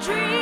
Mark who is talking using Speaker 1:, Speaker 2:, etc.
Speaker 1: Dream.